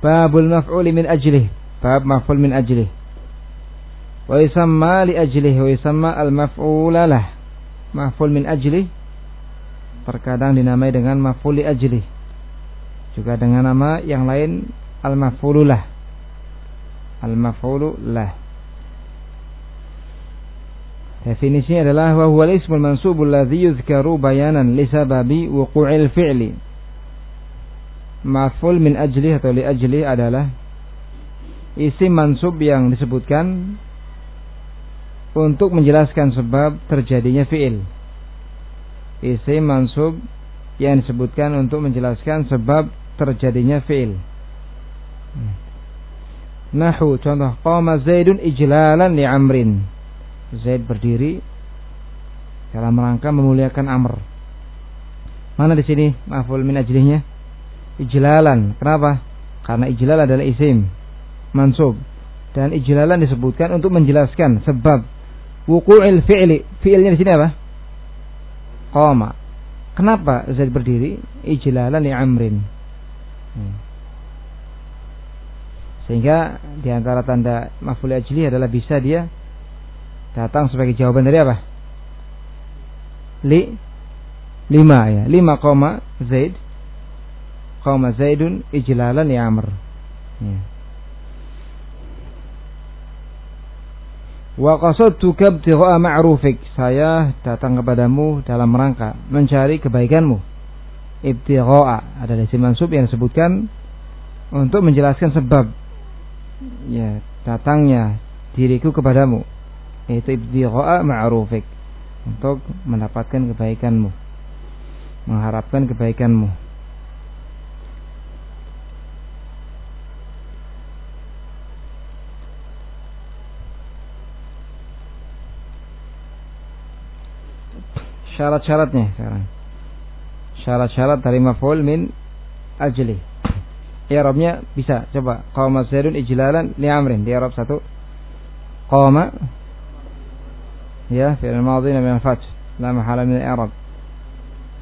babul maf'uli min ajlih. Bab maf'ul min ajlih. Wa yusamma li ajlih wa yusamma al maf'ula lah. Maf'ul min ajlih terkadang dinamai dengan maf'ul li ajlih. Juga dengan nama yang lain al maf'ulu lah. Al maf'ulu lah. Definisinya adalah wa huwa ismul mansubul ladzi yuzkaru bayanan li sababi wuqu'il fi'li. Maf'ul min ajli atau li ajli adalah isim mansub yang disebutkan untuk menjelaskan sebab terjadinya fi'il. Isim mansub yang disebutkan untuk menjelaskan sebab terjadinya fi'il. Nahu contoh qama Zaidun ijlalan li Amrin. Zaid berdiri dalam rangka memuliakan Amr. Mana di sini maf'ul min ajlihnya? Ijlalan. Kenapa? Karena ijlal adalah isim mansub dan ijlalan disebutkan untuk menjelaskan sebab wuqu'il fi'li. Fi'ilnya di sini apa? Qama. Kenapa Zaid berdiri? Ijlalan li Amrin. Hmm. Sehingga di antara tanda maf'ul ajli adalah bisa dia datang sebagai jawaban dari apa? Li lima ya, lima koma Zaid koma Zaidun ijlalan ya Amr. Ya. Wa qasadtuka ma'rufik. Saya datang kepadamu dalam rangka mencari kebaikanmu. Ibtigha'a ada isim mansub yang disebutkan untuk menjelaskan sebab ya datangnya diriku kepadamu yaitu ibtigha'a ma'rufik untuk mendapatkan kebaikanmu mengharapkan kebaikanmu syarat-syaratnya sekarang. Syarat-syarat dari maf'ul min ajli. Ya Irobnya bisa. Coba. Qama zaidun ijlalan li amrin. Di Arab satu. Qama ya fi'il madhi min fath la mahala min i'rab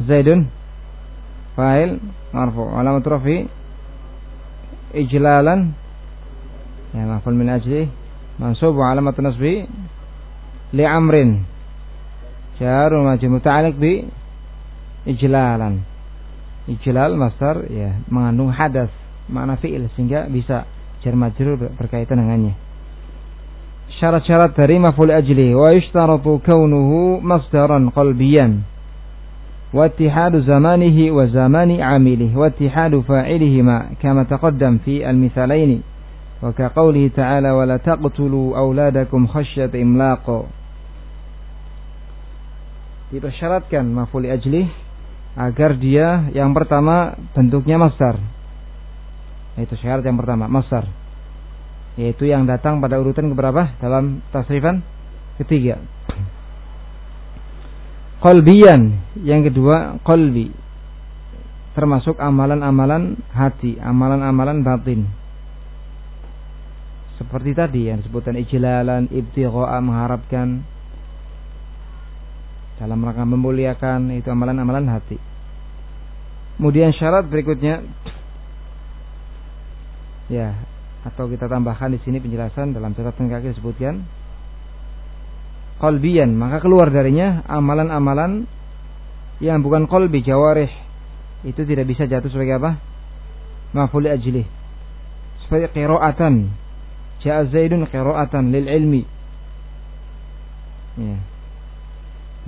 zaidun. Fa'il. Marfu. Alamat rafi ijlalan. Ya maf'ul min ajli. Mansub alamat nasbi. Li amrin. جار ومجرور متعلق ب إجلالا Ijlal masdar ya mengandung hadas makna fi'il sehingga bisa jar majrur berkaitan dengannya syarat-syarat dari maf'ul ajli wa yushtaratu kaunuhu masdaran qalbiyan wa ittihadu zamanihi wa zamani amilihi wa ittihadu fa'ilihima kama taqaddam fi al-mithalaini wa ka qawlihi ta'ala wa la taqtulu auladakum khasyata imlaq dipersyaratkan maf'ul ajli agar dia yang pertama bentuknya masdar. Itu syarat yang pertama masdar. Yaitu yang datang pada urutan keberapa? Dalam tasrifan ketiga. Kolbian yang kedua kolbi termasuk amalan-amalan hati amalan-amalan batin. Seperti tadi yang disebutkan ijlalan ibtigha'a mengharapkan dalam rangka memuliakan itu amalan-amalan hati. Kemudian syarat berikutnya. Ya atau kita tambahkan di sini penjelasan dalam catatan kaki disebutkan. Kolbian maka keluar darinya amalan-amalan yang bukan kolbi jawarih. Itu tidak bisa jatuh sebagai apa? Mafuli ajli sebagai qiraatan. Ja'a zaidun lil ilmi. Ya.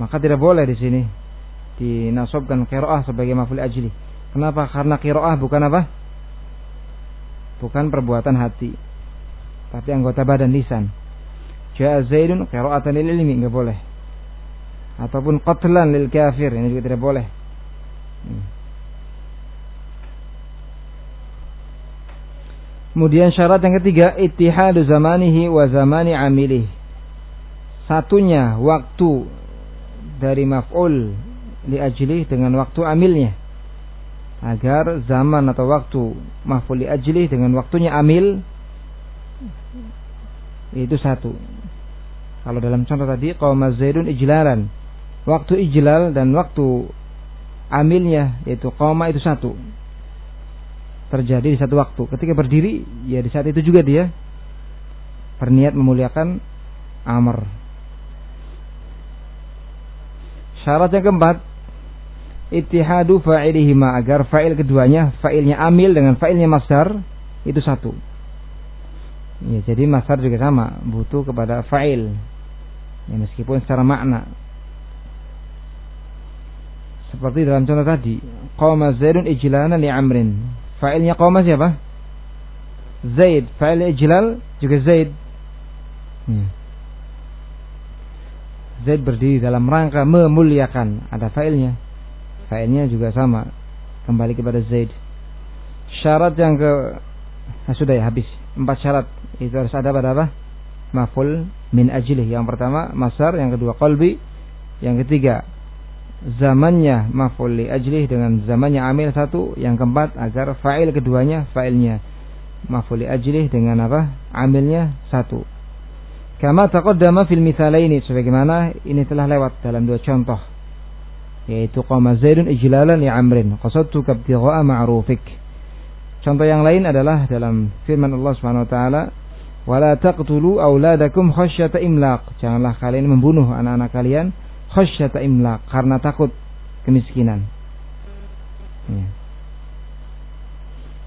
Maka tidak boleh di sini dinasobkan qiraah sebagai mafuli ajli. Kenapa? Karena qiraah bukan apa? Bukan perbuatan hati tapi anggota badan lisan. Ja'a qira'atan lil ilmi enggak boleh. Ataupun qatlan lil kafir ini juga tidak boleh. Hmm. Kemudian syarat yang ketiga ittihadu zamanihi wa zamani amilih. Satunya waktu dari maf'ul li ajlih dengan waktu amilnya agar zaman atau waktu mahfuli ajli dengan waktunya amil itu satu. Kalau dalam contoh tadi qauma zaidun ijlalan. Waktu ijlal dan waktu amilnya yaitu qauma itu satu. terjadi di satu waktu. Ketika berdiri, ya di saat itu juga dia berniat memuliakan amr. Syarat yang keempat, ittihadu fa'ilihima agar fa'il keduanya, fa'ilnya amil dengan fa'ilnya masdar itu satu. Ya, jadi masdar juga sama, butuh kepada fa'il. Ya, meskipun secara makna seperti dalam contoh tadi, qama Zaidun ijlana li Amrin. Fa'ilnya qama siapa? Zaid. Fa'il ijlal juga Zaid. Hmm. Zaid berdiri dalam rangka memuliakan. Ada fa'ilnya. Fa'ilnya juga sama. Kembali kepada Zaid. Syarat yang ke nah, sudah ya habis. Empat syarat itu harus ada pada apa? Maful min ajlih. Yang pertama masar, yang kedua qalbi, yang ketiga zamannya maf'ul li ajlih dengan zamannya amil satu, yang keempat agar fa'il keduanya fa'ilnya maf'ul li ajlih dengan apa? amilnya satu. Kama taqaddama fil mithalaini sebagaimana ini telah lewat dalam dua contoh yaitu qama Zaidun ijlalan li Amrin qasadtu kabtigha'a ma'rufik. Contoh yang lain adalah dalam firman Allah Subhanahu wa taala wala taqtulu auladakum khasyata imlaq. Janganlah kalian membunuh anak-anak kalian khasyata imlaq karena takut kemiskinan. Ya.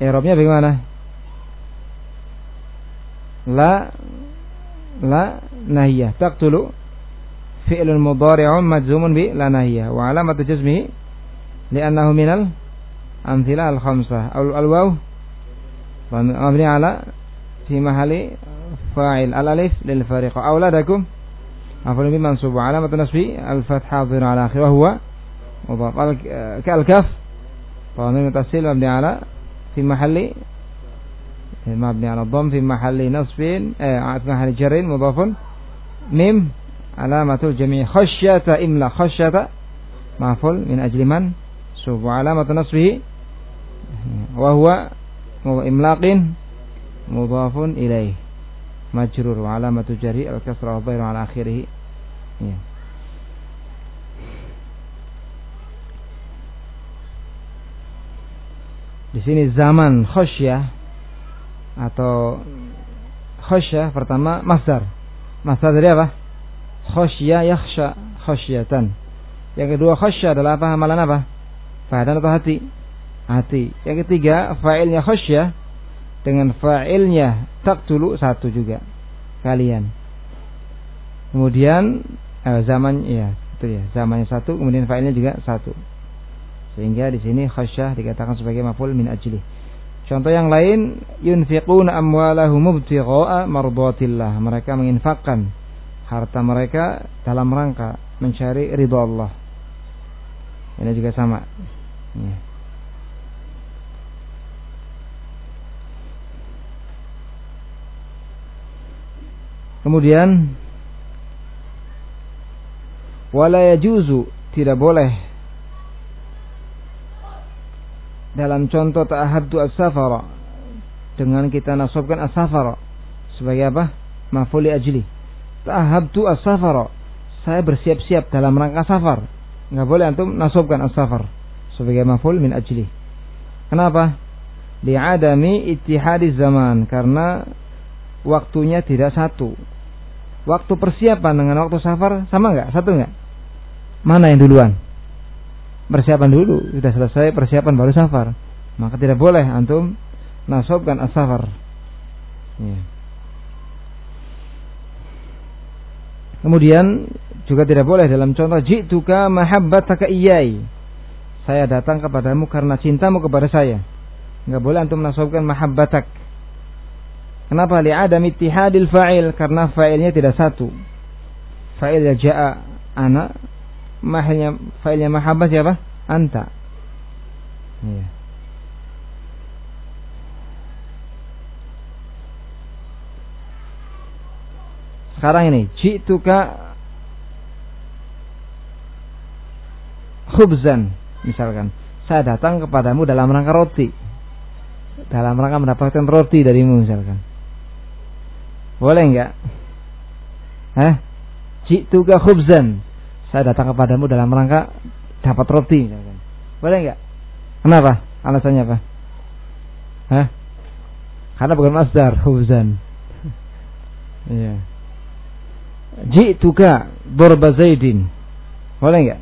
Eropnya bagaimana? La لا نهية. تقتل فعل مضارع مجزوم بلا نهية. وعلامة جزمه لأنه من الأمثلة الخمسة. أو الواو مبني على في محل فاعل الألف للفريق أولادكم مفعول به منصوب. وعلامة نصبه الفتحة الظهر على آخر وهو مضاف. كالكف طبعا من التفصيل مبني على في محل مبني على الضم في محل نصب في محل جر مضاف ميم علامة الجميع. خشية إملا. خشية معفول من أجل من؟ سوف علامة نصبه وهو إملاق مضاف إليه. jari al kasrah dhahir ala akhirih ya. Di sini zaman khosyah atau khosyah pertama masdar. Masdar dari apa? Khosyah yakhsha khosyatan. Yang kedua khosyah adalah apa? Amalan apa? Fahadan atau hati? Hati. Yang ketiga fa'ilnya khosyah dengan fa'ilnya taqtulu satu juga kalian. Kemudian eh, zaman ya itu ya zamannya satu kemudian fa'ilnya juga satu. Sehingga di sini khasyah dikatakan sebagai maf'ul min ajli. Contoh yang lain yunfiquna amwalahum ibtigha'a mardatillah. Mereka menginfakkan harta mereka dalam rangka mencari ridha Allah. Ini juga sama. Ya. Kemudian wala yajuzu tidak boleh dalam contoh ta'ahaddu as-safara dengan kita nasabkan as-safara sebagai apa? Mafuli ajli. Ta'ahaddu as-safara. Saya bersiap-siap dalam rangka safar. Enggak boleh antum nasabkan as-safar sebagai maful min ajli. Kenapa? Li'adami ittihadi zaman karena waktunya tidak satu waktu persiapan dengan waktu safar sama nggak? Satu nggak? Mana yang duluan? Persiapan dulu, sudah selesai persiapan baru safar. Maka tidak boleh antum nasobkan as-safar. Ya. Kemudian juga tidak boleh dalam contoh jituka mahabbataka iyai. Saya datang kepadamu karena cintamu kepada saya. Enggak boleh antum nasobkan mahabbatak Kenapa? Li'adam ittihadil fa'il karena fa'ilnya tidak satu. Fa'ilnya ja'a ana, mahilnya fa'ilnya mahabbah siapa? Anta. Ya. Sekarang ini, ji'tuka khubzan misalkan. Saya datang kepadamu dalam rangka roti. Dalam rangka mendapatkan roti darimu misalkan boleh enggak? Hah? Ji'tuka khubzan. Saya datang kepadamu dalam rangka dapat roti. Boleh enggak? Kenapa? Alasannya apa? Hah? Karena bukan masdar, hubzan. Iya. Ji'tuka darba Zaidin. Boleh enggak?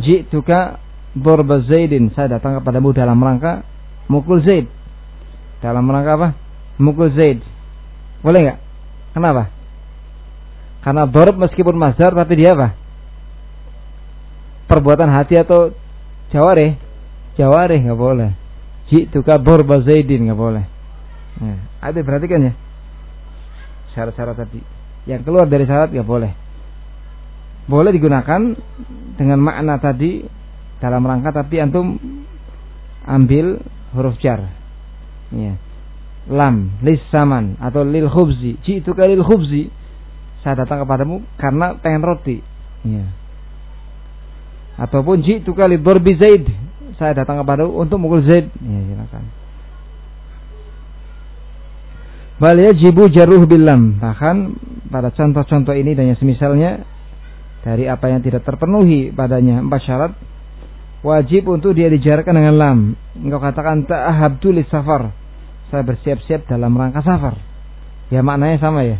Ji'tuka darba Zaidin. Saya datang kepadamu dalam rangka mukul Zaid. Dalam rangka apa? Mukul Zaid. Boleh enggak? Kenapa? Karena dorb meskipun masdar tapi dia apa? Perbuatan hati atau jaware? Jaware enggak boleh. Ji'tuka darba Zaidin enggak boleh. Nah, ada perhatikan ya. Syarat-syarat tadi. Yang keluar dari syarat ya boleh. Boleh digunakan dengan makna tadi dalam rangka tapi antum ambil huruf jar. Ya. Lam, lis saman atau lil khubzi. itu lil khubzi. Saya datang kepadamu karena pengen roti. Ya. Ataupun itu kali dorbi zaid. Saya datang kepadamu untuk mukul zaid. Ya, silakan. Bal yajibu jaruh bilam. Bahkan pada contoh-contoh ini dan yang semisalnya dari apa yang tidak terpenuhi padanya empat syarat wajib untuk dia dijarkan dengan lam. Engkau katakan ta'ahabtu lis safar. Saya bersiap-siap dalam rangka safar. Ya maknanya sama ya.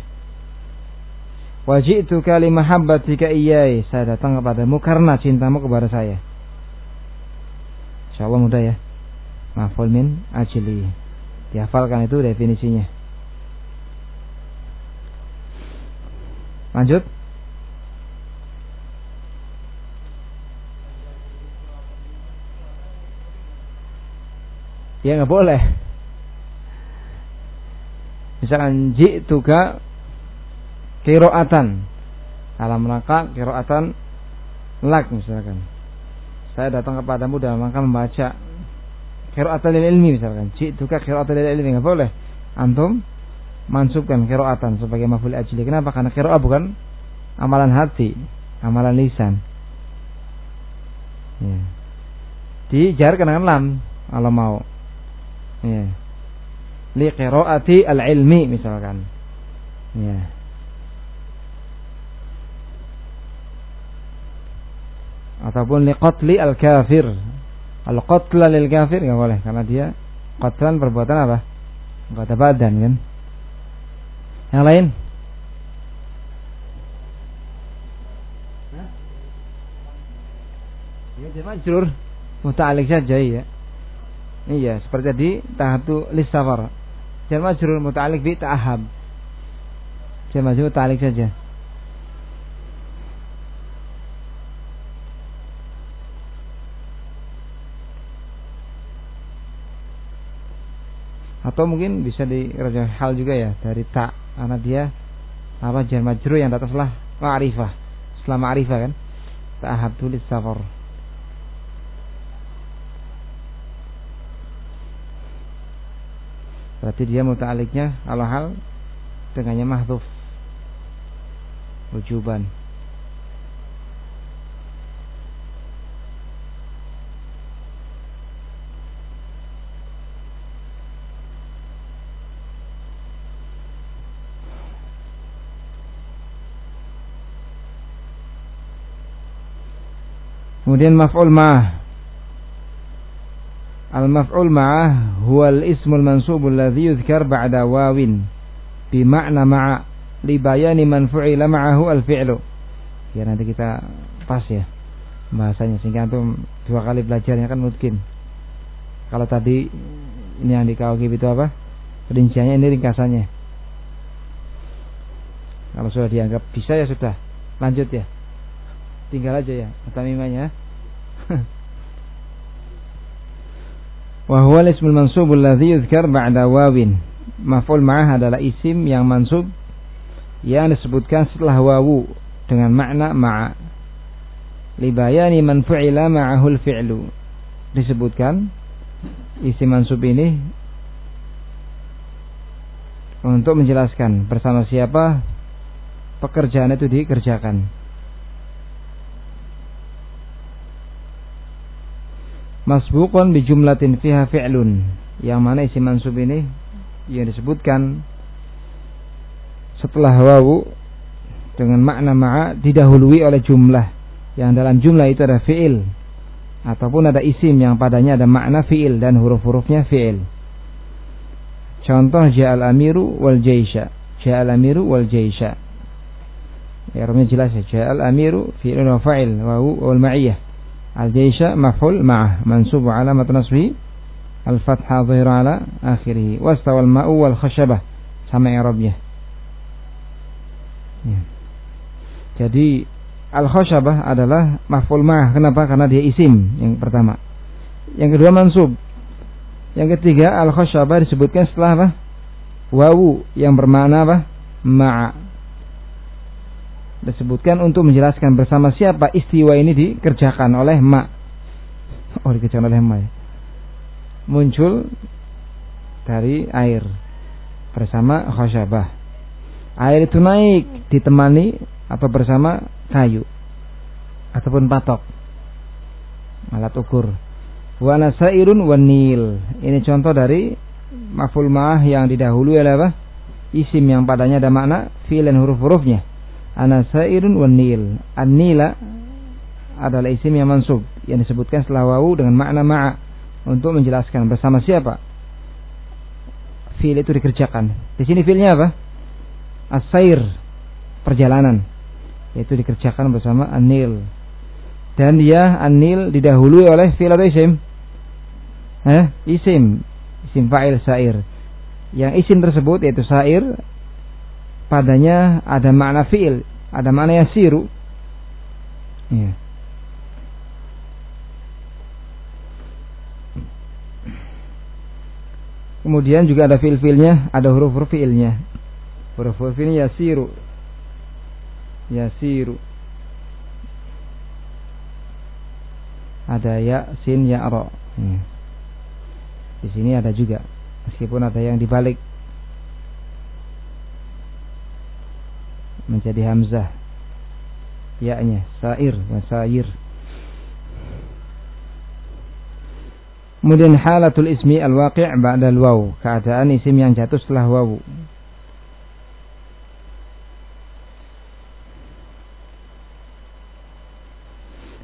Wajib itu kali mahabbatika iyai. Saya datang kepadamu karena cintamu kepada saya. Insya Allah mudah ya. Maful min ajli. Dihafalkan itu definisinya. Lanjut. Ya nggak boleh. Misalkan tuga kiroatan dalam rangka kiroatan lak misalkan. Saya datang kepadamu dalam rangka membaca kiroatan ilmi misalkan. tuga kiroatan ilmi nggak boleh. Antum mansubkan kiroatan sebagai maful ajli. Kenapa? Karena kiroah bukan amalan hati, amalan lisan. Ya. Dijarkan dengan lam kalau mau. Ya. Li kiroati al-ilmi misalkan. Ya. Ataupun li qatli al-kafir. Al-qatla lil kafir nggak boleh karena dia qatlan perbuatan apa? Anggota badan kan. Yang lain? Ya, dia majrur. Muta'alik saja ya. Iya, seperti tadi tahatu lisafar. Jar majrur muta'alik bi ta'ahab. Jar majrur muta'alik saja. Atau mungkin bisa di hal juga ya dari tak karena dia apa jar majrur yang ataslah ma'rifah. Setelah ma'rifah kan tulis safar. Berarti dia muta'aliknya ala hal dengannya mahdhuf. Wujuban Kemudian maf'ul ma'ah. Al-maf'ul ma'ah huwa al-ismul mansubul ladzi yuzkar ba'da wawin bi ma'na ma'a li bayani man fu'ila ma'ahu al-fi'lu. Ya nanti kita pas ya bahasanya sehingga antum dua kali belajarnya kan mungkin. Kalau tadi ini yang di kawakib itu apa? Rinciannya ini ringkasannya. Kalau sudah dianggap bisa ya sudah. Lanjut ya. Tinggal aja ya, tamimanya. Wa huwa ismul mansub alladhi yuzkar ba'da wawin. Maf'ul ma'ah adalah isim yang mansub yang disebutkan setelah wawu dengan makna ma'a. Libayani man fu'ila ma'ahul fi'lu. Disebutkan isim mansub ini untuk menjelaskan bersama siapa pekerjaan itu dikerjakan. Masbuqan bi jumlatin fiha fi'lun yang mana isi mansub ini yang disebutkan setelah wawu dengan makna ma'a didahului oleh jumlah yang dalam jumlah itu ada fi'il ataupun ada isim yang padanya ada makna fi'il dan huruf-hurufnya fi'il Contoh ja'al amiru wal jaisha. Ja'al amiru wal jaisha. Ya, jelas ya. Ja'al amiru fi'il wa fa'il wa wal ma'iyah. Al jaisha maf'ul ma'ah mansub alamat nasbi al fathah zahir ala akhirih. Wastawa al ma'u wal khashabah sama i'rabnya. Ya. Jadi al khashabah adalah maf'ul ma'ah. Kenapa? Karena dia isim yang pertama. Yang kedua mansub. Yang ketiga al khashabah disebutkan setelah apa? Wawu yang bermakna apa? Ma'a. Disebutkan untuk menjelaskan bersama siapa istiwa ini dikerjakan oleh ma. Oh dikerjakan oleh ma. Ya. Muncul dari air bersama khashabah. Air itu naik ditemani atau bersama kayu ataupun patok alat ukur wa nasairun wan nil ini contoh dari maful ma'ah yang didahului oleh apa isim yang padanya ada makna fi'il dan huruf-hurufnya anasairun wan nil. An-nila adalah isim yang mansub yang disebutkan setelah wawu dengan makna ma'a untuk menjelaskan bersama siapa fi'il itu dikerjakan. Di sini fi'ilnya apa? Asair perjalanan. Yaitu dikerjakan bersama anil dan dia anil didahului oleh fi'il atau isim? Eh isim. Isim fa'il sa'ir. Yang isim tersebut yaitu sa'ir padanya ada makna fi'il ada makna yasiru ya. Kemudian juga ada fil-filnya, ada huruf-huruf fiilnya. Huruf-huruf ini yasiru. Yasiru. ada ya sin ya ro hmm. di sini ada juga meskipun ada yang dibalik menjadi hamzah ya-nya sair wa sair Kemudian halatul ismi al-waqi' ba'da al-waw, keadaan isim yang jatuh setelah wawu.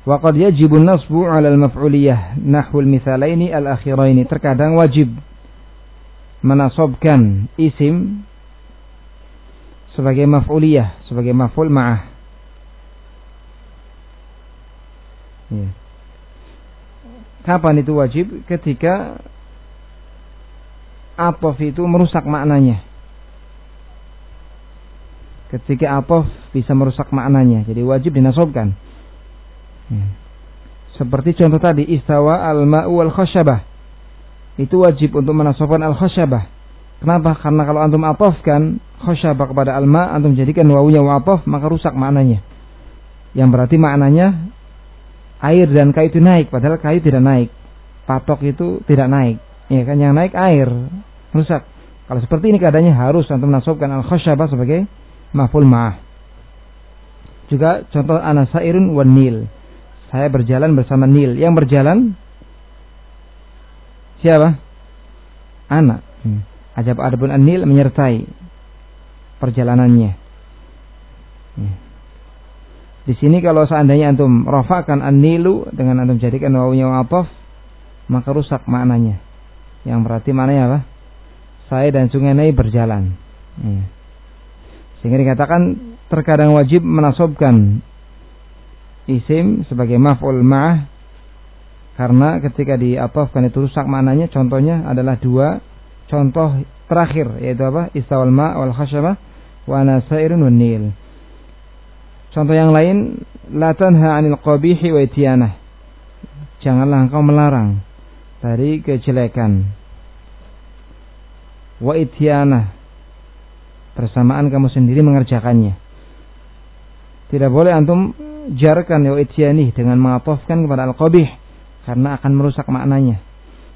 Waqad yajibu nasbu 'ala al-maf'uliyah nahwul mithalaini al-akhiraini. Terkadang wajib menasobkan isim sebagai maf'uliyah, sebagai maf'ul ma'ah. Ya. Kapan itu wajib? Ketika atof itu merusak maknanya. Ketika atof bisa merusak maknanya, jadi wajib dinasobkan. Hmm. Seperti contoh tadi istawa al-ma'u khasyabah. Itu wajib untuk menasabkan al-khasyabah. Kenapa? Karena kalau antum atofkan khasyabah kepada al-ma, antum jadikan wawunya wa'atof, maka rusak maknanya. Yang berarti maknanya air dan kayu itu naik, padahal kayu tidak naik. Patok itu tidak naik. Ya kan yang naik air, rusak. Kalau seperti ini keadaannya harus antum nasabkan al-khasyabah sebagai maf'ul ma'ah. Juga contoh anasairun wan nil saya berjalan bersama Nil. Yang berjalan siapa? Anak. Hmm. Ajab adapun Nil menyertai perjalanannya. Hmm. Di sini kalau seandainya antum rofakan an-nilu dengan antum jadikan wawunya wa'atof maka rusak maknanya. Yang berarti maknanya apa? Saya dan sungai Nai berjalan. Hmm. Sehingga dikatakan terkadang wajib menasobkan isim sebagai maf'ul ma'ah karena ketika diatofkan itu rusak maknanya contohnya adalah dua contoh terakhir yaitu apa istawal ma wal khasyabah wa wan nil. Contoh yang lain la tanha 'anil qabihi wa ityanah. Janganlah engkau melarang dari kejelekan. Wa ityanah. Bersamaan kamu sendiri mengerjakannya. Tidak boleh antum jarkan ya ityani dengan mengatofkan kepada al-qabih karena akan merusak maknanya.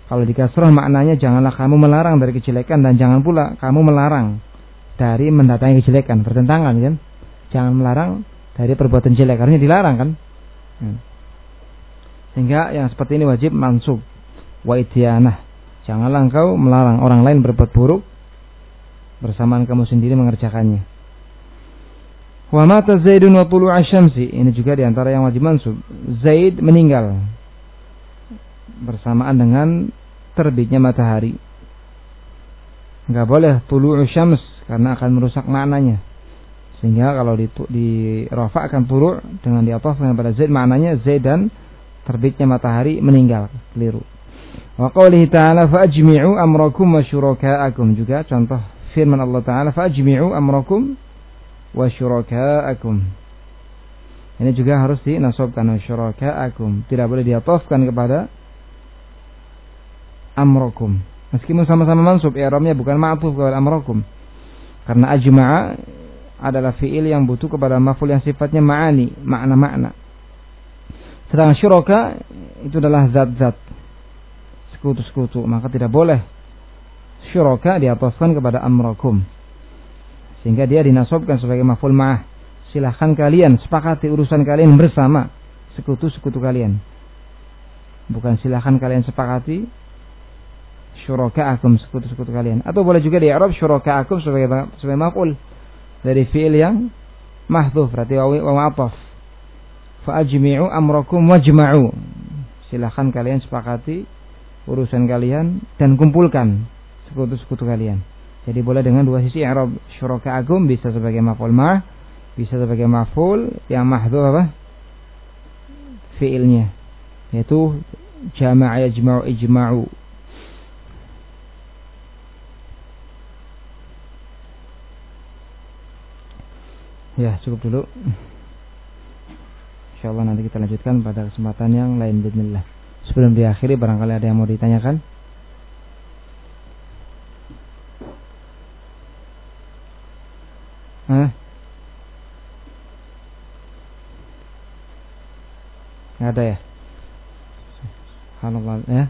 Kalau dikasrah maknanya janganlah kamu melarang dari kejelekan dan jangan pula kamu melarang dari mendatangi kejelekan, bertentangan kan? Jangan melarang dari perbuatan jelek karena dilarang kan? Hmm. Sehingga yang seperti ini wajib mansub wa ityanah. Janganlah engkau melarang orang lain berbuat buruk bersamaan kamu sendiri mengerjakannya. Wa mata Zaidun wa tulu asyamsi. Ini juga di antara yang wajib mansub. Zaid meninggal bersamaan dengan terbitnya matahari. Nggak boleh tulu'u syams karena akan merusak maknanya. Sehingga kalau di, di akan tulu' dengan diatofkan pada zaid maknanya zaid dan terbitnya matahari meninggal keliru. Wa qawlihi ta'ala fa'ajmi'u amrakum wa syuraka'akum juga contoh firman Allah taala fa'ajmi'u amrakum wa syuraka'akum. Ini juga harus dinasobkan syuraka'akum. Tidak boleh diatofkan kepada amrakum. Meskipun sama-sama mansub, i'rabnya bukan ma'tuf kepada amrakum. Karena ajma'a adalah fi'il yang butuh kepada maf'ul yang sifatnya ma'ani, makna-makna. Sedangkan syuraka itu adalah zat-zat sekutu-sekutu, maka tidak boleh syuraka diataskan kepada amrakum. Sehingga dia dinasobkan sebagai maf'ul ma'ah. Silahkan kalian sepakati urusan kalian bersama sekutu-sekutu kalian. Bukan silahkan kalian sepakati syuraka akum sekutu-sekutu kalian. Atau boleh juga di Arab syuraka akum sebagai sebagai maf'ul dari fi'il yang mahdhuf berarti wawi wa ma'ataf. Fa ajmi'u amrakum wajma'u. Silahkan kalian sepakati urusan kalian dan kumpulkan sekutu-sekutu kalian. Jadi boleh dengan dua sisi i'rab syuraka agum bisa sebagai maf'ul ma, bisa sebagai maf'ul yang mahdhuf apa? fiilnya yaitu jama'a yajma'u ijma'u. Ya, cukup dulu. Insyaallah nanti kita lanjutkan pada kesempatan yang lain bismillah. Sebelum diakhiri barangkali ada yang mau ditanyakan? Hah? Nggak ada ya? Subhanallah ya.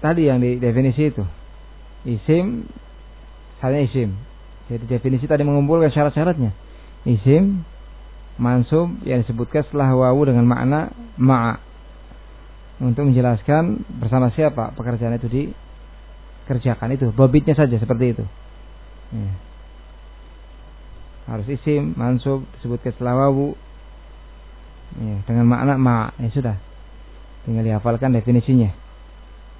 Tadi yang di definisi itu. Isim hanya isim. Jadi definisi tadi mengumpulkan syarat-syaratnya. Isim mansub yang disebutkan setelah wawu dengan makna ma'a. Untuk menjelaskan bersama siapa pekerjaan itu dikerjakan itu. Bobitnya saja seperti itu. Ya. harus isim mansub disebutkan setelah wawu. Ya, dengan makna ma ya sudah. Tinggal dihafalkan definisinya.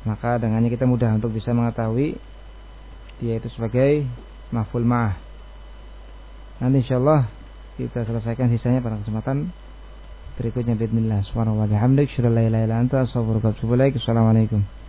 Maka dengannya kita mudah untuk bisa mengetahui dia itu sebagai maful ma'ah. Nanti insyaallah kita selesaikan sisanya pada kesempatan berikutnya. Bismillah subhanahu wa bihamdik la ilaha assalamualaikum